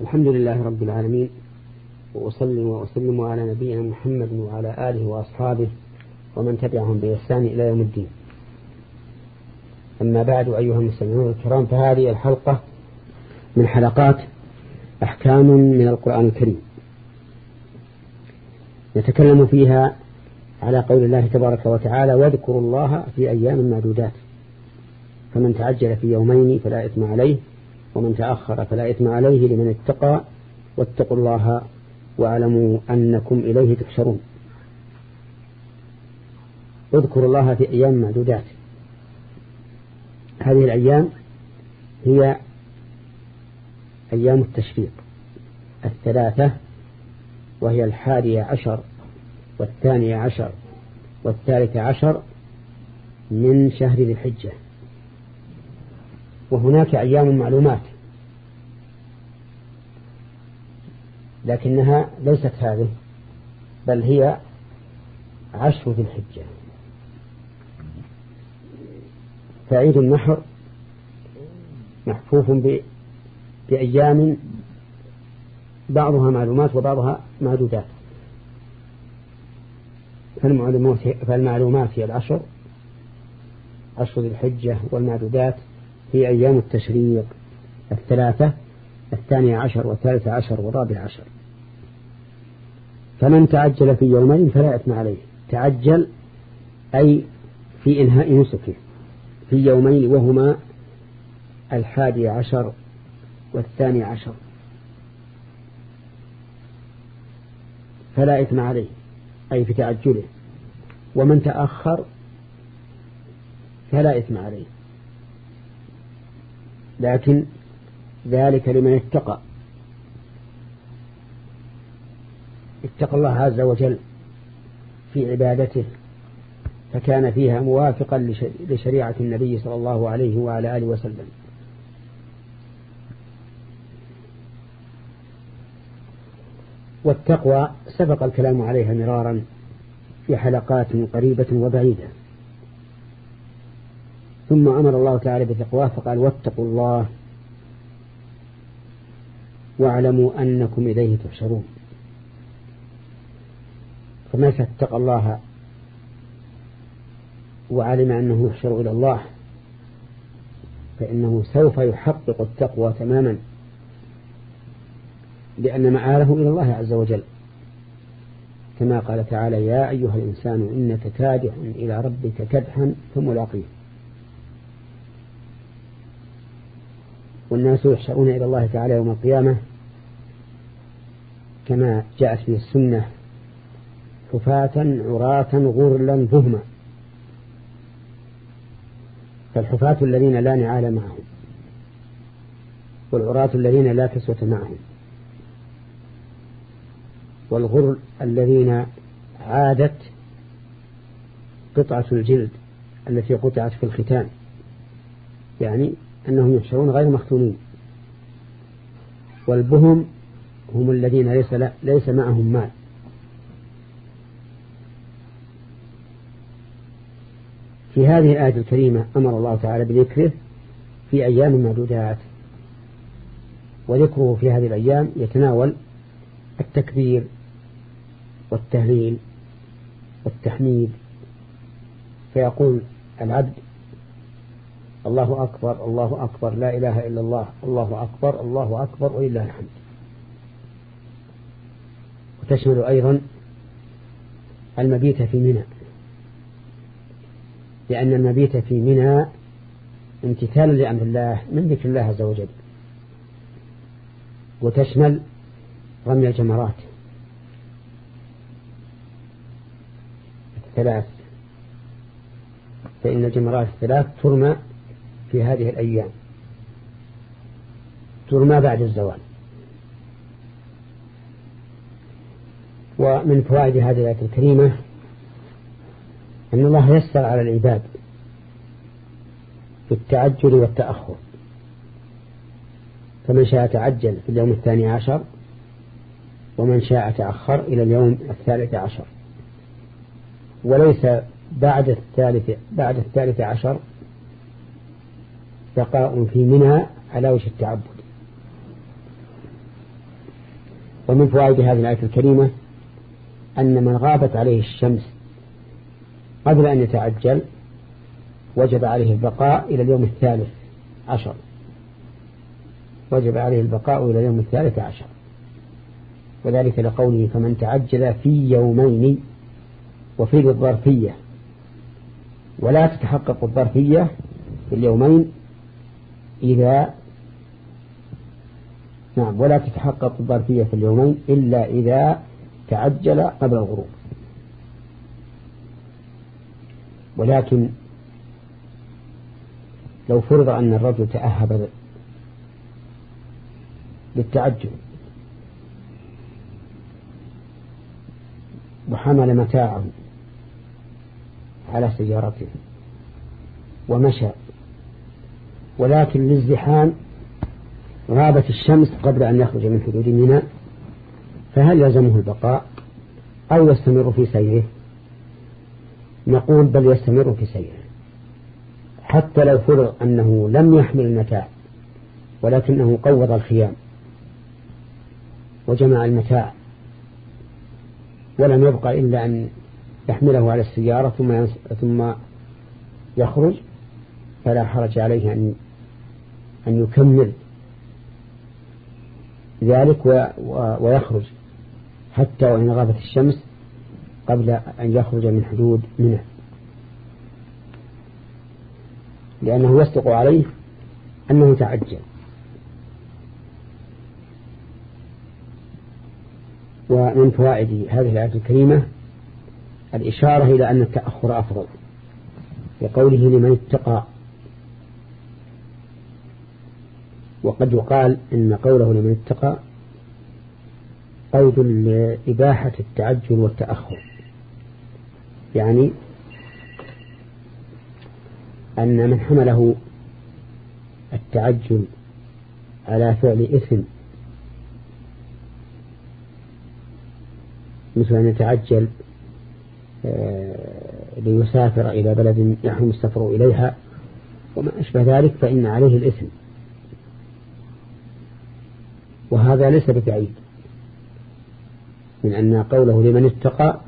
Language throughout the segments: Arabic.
الحمد لله رب العالمين وأصلي وأسلم على نبينا محمد وعلى آله وأصحابه ومن تبعهم بإحسان إلى يوم الدين. أما بعد أيها المستمعون الكرام فهذه الحلقة من حلقات أحكام من القرآن الكريم. نتكلم فيها على قول الله تبارك وتعالى واذكروا الله في أيام معدودات فمن تعجل في يومين فلا إثم عليه ومن تأخر فلا إثم عليه لمن اتقى واتقوا الله واعلموا أنكم إليه تحشرون. اذكروا الله في أيام معدودات. هذه الأيام هي أيام التشريق الثلاثة وهي الحادية عشر والثانية عشر والثالثة عشر من شهر ذي الحجة. وهناك أيام معلومات. لكنها ليست هذه بل هي عشر ذي الحجة. فعيد النحر محفوف بأيام بعضها معلومات وبعضها معدودات. فالمعلومات هي العشر. عشر ذي الحجة والمعدودات هي أيام التشريق الثلاثة الثانية عشر والثالثة عشر والرابع عشر. فمن تعجل في يومين فلا إثم عليه. تعجل أي في إنهاء نسكه. في يومين وهما الحادي عشر والثاني عشر. فلا إثم عليه. أي في تعجله. ومن تأخر فلا إثم عليه. لكن ذلك لمن اتقى. اتقى الله عز وجل في عبادته فكان فيها موافقا لشريعة النبي صلى الله عليه وعلى آله وسلم. والتقوى سبق الكلام عليها مرارا في حلقات قريبة وبعيدة. ثم أمر الله تعالى بتقواه فقال واتقوا الله واعلموا أنكم إليه تحشرون. فمتى اتقى الله وعلم أنه يحشر إلى الله فإنه سوف يحقق التقوى تماما لأن مآله إلى الله عز وجل. كما قال تعالى يا أيها الإنسان إنك كادح إلى ربك كدحا فملاقيه والناس يحشرون إلى الله تعالى يوم القيامة كما جاءت في السنة حفاة عراة غرلا بهما فالحفاة الذين لا نعال معهم والعراة الذين لا كسوة معهم والغر الذين عادت قطعة الجلد التي قطعت في الختان يعني أنهم يحشرون غير مختونين. والبهم هم الذين ليس, ليس معهم مال. في هذه الآية الكريمة أمر الله تعالى بذكره في أيام معدودات. وذكره في هذه الأيام يتناول التكبير والتهليل والتحميد. فيقول العبد الله أكبر الله أكبر لا إله إلا الله الله أكبر الله أكبر ولله الحمد. وتشمل أيضا المبيت في منى. لأن المبيت في منى امتثالا لأمر الله من ذكر الله عز وجل. وتشمل رمي الجمرات. الثلاث. فإن الجمرات الثلاث ترمى في هذه الأيام. ترمى بعد الزوال. ومن فوائد هذه الآية الكريمة أن الله يسر على العباد في التعجل والتأخر. فمن شاء تعجل في اليوم الثاني عشر ومن شاء تأخر إلى اليوم الثالث عشر. وليس بعد الثالث بعد الثالث عشر بقاء في منى على وجه التعبد. ومن فوائد هذه الآية الكريمة أن من غابت عليه الشمس قبل أن يتعجل وجب عليه البقاء إلى اليوم الثالث عشر. وجب عليه البقاء إلى اليوم الثالث عشر. وذلك لقوله فمن تعجل في يومين وفي الظرفية ولا تتحقق الظرفية في اليومين إذا نعم ولا تتحقق الظرفية في اليومين إلا إذا تعجل قبل الغروب. ولكن لو فرض أن الرجل تأهب للتعجل وحمل متاعه على سيارته ومشى ولكن للزحام غابت الشمس قبل أن يخرج من حدود منى فهل يلزمه البقاء أو يستمر في سيره؟ نقول بل يستمر في سيره. حتى لو فرض أنه لم يحمل المتاع ولكنه قوض الخيام وجمع المتاع ولم يبقى إلا أن يحمله على السيارة ثم ثم يخرج فلا حرج عليه أن أن يكمل ذلك ويخرج. حتى وإن غابت الشمس قبل أن يخرج من حدود منه. لأنه يصدق عليه أنه تعجل. ومن فوائد هذه الآية الكريمة الإشارة إلى أن التأخر أفضل. لقوله لمن اتقى. وقد يقال إن قوله لمن اتقى قيد لإباحة التعجل والتأخر. يعني أن من حمله التعجل على فعل إثم مثل أن يتعجل آه، ليسافر إلى بلد يحرم السفر إليها وما أشبه ذلك فإن عليه الإثم. وهذا ليس ببعيد من أن قوله لمن اتقى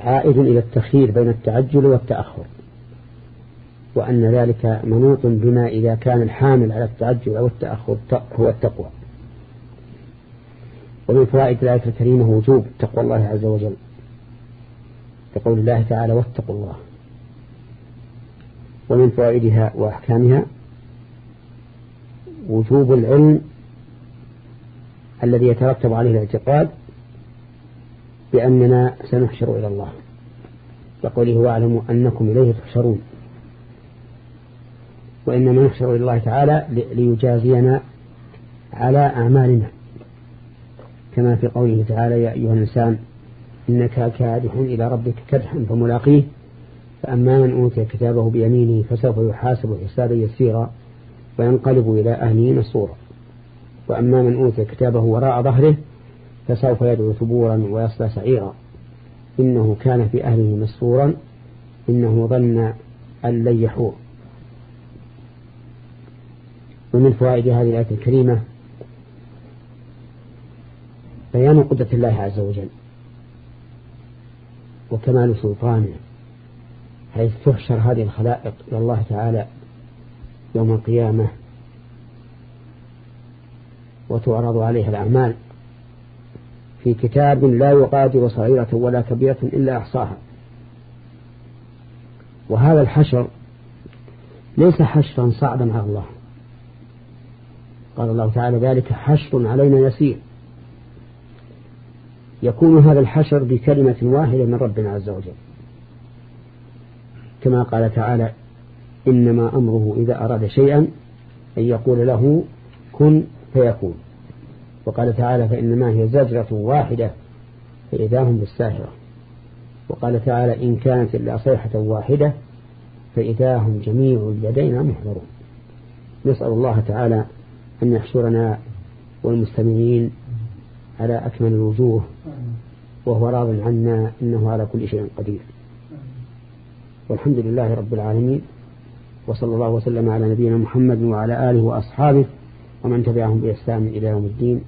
عائد إلى التخيير بين التعجل والتأخر وأن ذلك منوط بما إذا كان الحامل على التعجل أو التأخر هو التقوى. ومن فوائد الآية الكريمة وجوب تقوى الله عز وجل كقول الله تعالى واتقوا الله. ومن فوائدها وأحكامها وجوب العلم الذي يترتب عليه الاعتقاد بأننا سنحشر إلى الله. وقوله واعلموا أنكم إليه تحشرون. وإنما نحشر إلى الله تعالى ليجازينا على أعمالنا. كما في قوله تعالى يا أيها الإنسان إنك كادح إلى ربك كدحا فملاقيه. فأما من أوتي كتابه بيمينه فسوف يحاسب حسابا يسيرا وينقلب إلى أهله مسرورا وأما من أوتي كتابه وراء ظهره فسوف يدعو ثبورا ويصلى سعيرا. إنه كان في أهله مسرورا. إنه ظن أن لن يحور. ومن فوائد هذه الآية الكريمة بيان قدرة الله عز وجل وكمال سلطانه حيث تحشر هذه الخلائق إلى الله تعالى يوم القيامة وتعرض عليها الأعمال. في كتاب لا يغادر صغيرة ولا كبيرة إلا أحصاها. وهذا الحشر ليس حشرا صعبا على الله. قال الله تعالى ذلك حشر علينا يسير. يكون هذا الحشر بكلمة واحدة من ربنا عز وجل. كما قال تعالى إنما أمره إذا أراد شيئا أن يقول له كن فيكون. وقال تعالى فإنما هي زجرة واحدة فإذا هم بالساهرة وقال تعالى إن كانت إلا صيحة واحدة فإذا هم جميع لدينا محضرون. نسأل الله تعالى أن يحشرنا والمستمعين على أكمل الوجوه وهو راض عنا إنه على كل شيء قدير. والحمد لله رب العالمين وصلى الله وسلم على نبينا محمد وعلى آله وأصحابه ومن تبعهم بإحسان إلى يوم الدين.